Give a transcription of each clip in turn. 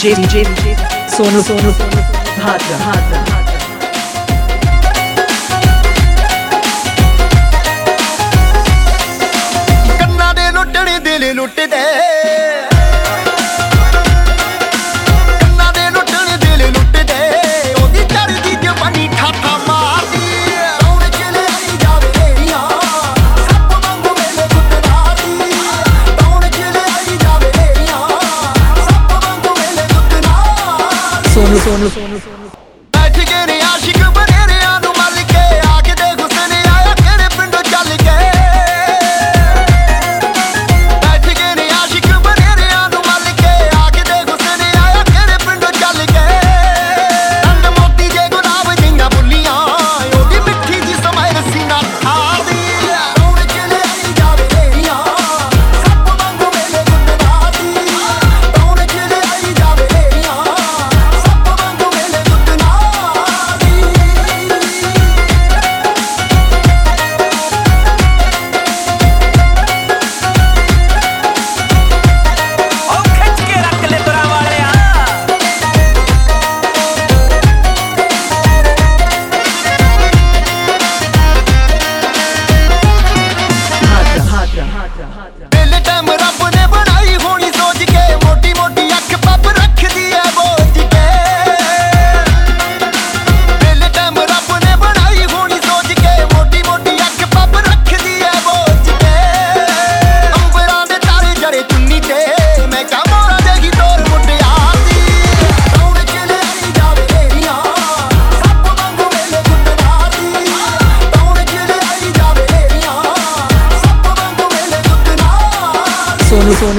DJ DJ sonu sonu sonu hatta hatta ਲੁੱਟਦੇ Sonu.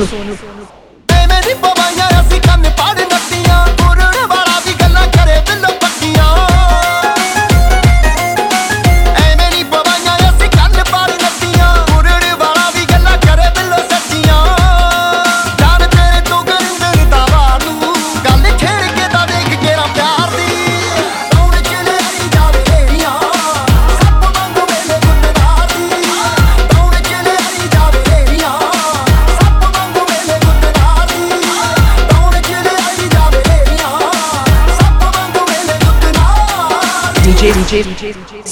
sono.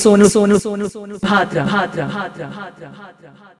Sonu सोनू सोनू सोनू भाद्रा भाद्रा भाद्रा भाद्रा भाद्रा